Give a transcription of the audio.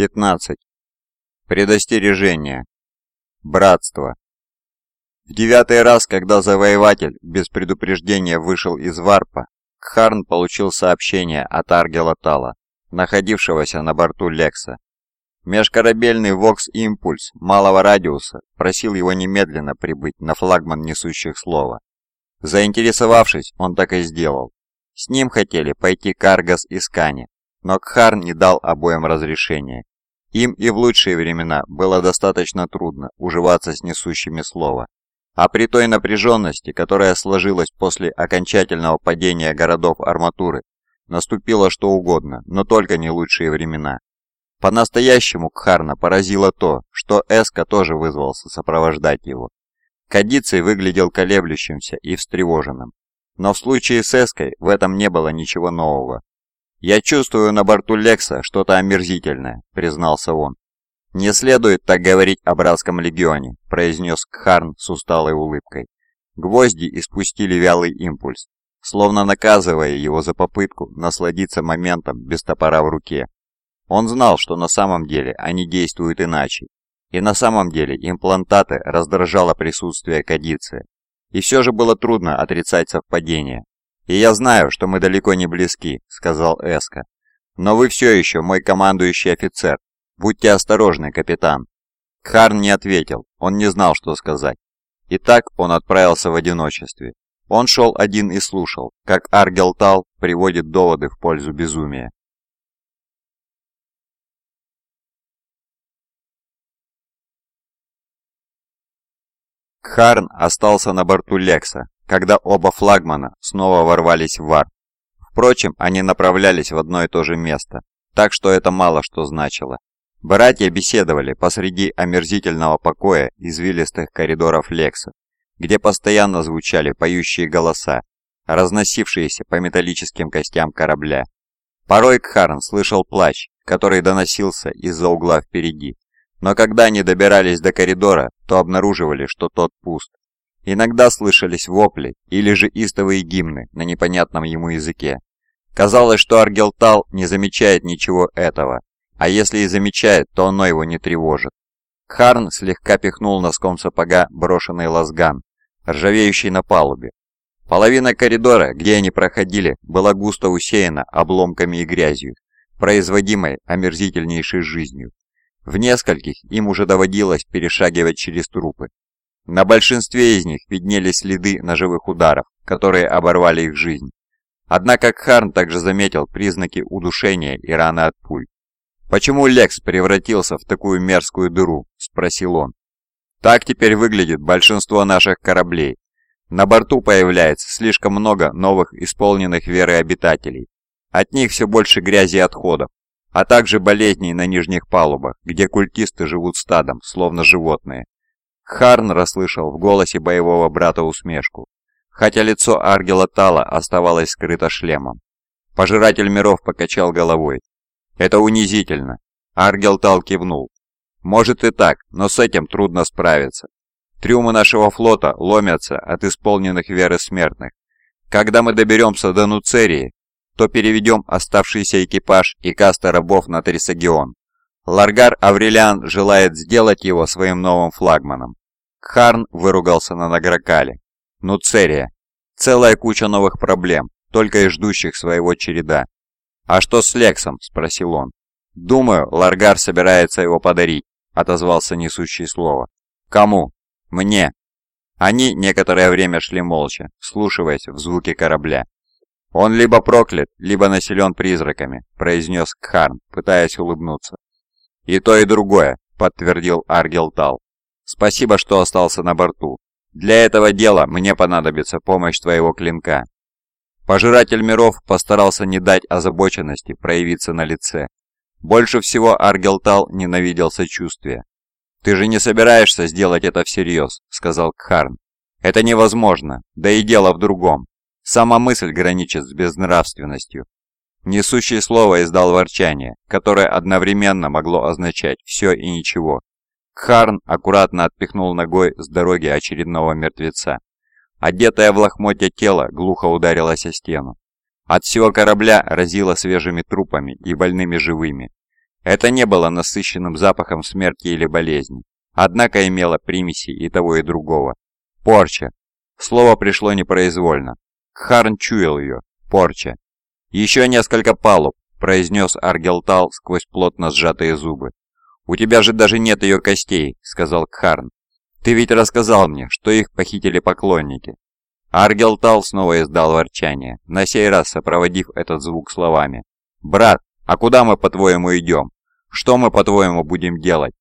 15. Предостережение. Братство. В девятый раз, когда завоеватель без предупреждения вышел из варпа, Кхарн получил сообщение от Аргела Тала, находившегося на борту Лекса. Межкорабельный Вокс-импульс малого радиуса просил его немедленно прибыть на флагман несущих слова. Заинтересовавшись, он так и сделал. С ним хотели пойти Каргас и Скани, но Кхарн не дал обоим разрешения. Им и в лучшие времена было достаточно трудно уживаться с несущими слова. А при той напряженности, которая сложилась после окончательного падения городов арматуры, наступило что угодно, но только не лучшие времена. По-настоящему Кхарна поразило то, что Эска тоже вызвался сопровождать его. Кадицей выглядел колеблющимся и встревоженным. Но в случае с Эской в этом не было ничего нового. «Я чувствую на борту Лекса что-то омерзительное», — признался он. «Не следует так говорить о братском легионе», — произнес Кхарн с усталой улыбкой. Гвозди испустили вялый импульс, словно наказывая его за попытку насладиться моментом без топора в руке. Он знал, что на самом деле они действуют иначе, и на самом деле имплантаты раздражало присутствие кадиции. И все же было трудно отрицать совпадение. «И я знаю, что мы далеко не близки», — сказал Эска. «Но вы все еще мой командующий офицер. Будьте осторожны, капитан». Харн не ответил, он не знал, что сказать. И так он отправился в одиночестве. Он шел один и слушал, как Аргел Тал приводит доводы в пользу безумия. Харн остался на борту Лекса, когда оба флагмана снова ворвались в вар. Впрочем, они направлялись в одно и то же место, так что это мало что значило. Братья беседовали посреди омерзительного покоя извилистых коридоров Лекса, где постоянно звучали поющие голоса, разносившиеся по металлическим костям корабля. Порой Кхарн слышал плач, который доносился из-за угла впереди, но когда они добирались до коридора, то обнаруживали, что тот пуст. Иногда слышались вопли или же истовые гимны на непонятном ему языке. Казалось, что Аргелтал не замечает ничего этого, а если и замечает, то оно его не тревожит. Харн слегка пихнул носком сапога брошенный лазган, ржавеющий на палубе. Половина коридора, где они проходили, была густо усеяна обломками и грязью, производимой омерзительнейшей жизнью. В нескольких им уже доводилось перешагивать через трупы, на большинстве из них виднелись следы ножевых ударов, которые оборвали их жизнь. Однако Кхарн также заметил признаки удушения и раны от пуль. «Почему Лекс превратился в такую мерзкую дыру?» – спросил он. «Так теперь выглядит большинство наших кораблей. На борту появляется слишком много новых исполненных веры обитателей. От них все больше грязи и отходов, а также болезней на нижних палубах, где культисты живут стадом, словно животные. Харн расслышал в голосе боевого брата усмешку, хотя лицо Аргела Тала оставалось скрыто шлемом. Пожиратель миров покачал головой. «Это унизительно!» Аргел Тал кивнул. «Может и так, но с этим трудно справиться. Трюмы нашего флота ломятся от исполненных веры смертных. Когда мы доберемся до Нуцерии, то переведем оставшийся экипаж и каста рабов на Трисагион. Ларгар Аврелиан желает сделать его своим новым флагманом. Харн выругался на Награкале. Ну, Церия. Целая куча новых проблем, только и ждущих своего череда. «А что с Лексом?» – спросил он. «Думаю, Ларгар собирается его подарить», – отозвался несущий слово. «Кому?» «Мне». Они некоторое время шли молча, вслушиваясь в звуки корабля. «Он либо проклят, либо населен призраками», – произнес Кхарн, пытаясь улыбнуться. «И то, и другое», – подтвердил Аргелтал. Спасибо, что остался на борту. Для этого дела мне понадобится помощь твоего клинка». Пожиратель миров постарался не дать озабоченности проявиться на лице. Больше всего Аргелтал ненавидел сочувствие. «Ты же не собираешься сделать это всерьез», — сказал Кхарн. «Это невозможно, да и дело в другом. Сама мысль граничит с безнравственностью». Несущее слово издал ворчание, которое одновременно могло означать все и ничего. Харн аккуратно отпихнул ногой с дороги очередного мертвеца. Одетое в лохмотья тело глухо ударилось о стену. От всего корабля разило свежими трупами и больными живыми. Это не было насыщенным запахом смерти или болезни, однако имело примеси и того, и другого. Порча. Слово пришло непроизвольно. Кхарн чуял ее. Порча. «Еще несколько палуб», — произнес Аргелтал сквозь плотно сжатые зубы. «У тебя же даже нет ее костей», — сказал Кхарн. «Ты ведь рассказал мне, что их похитили поклонники». Аргелтал снова издал ворчание, на сей раз сопроводив этот звук словами. «Брат, а куда мы, по-твоему, идем? Что мы, по-твоему, будем делать?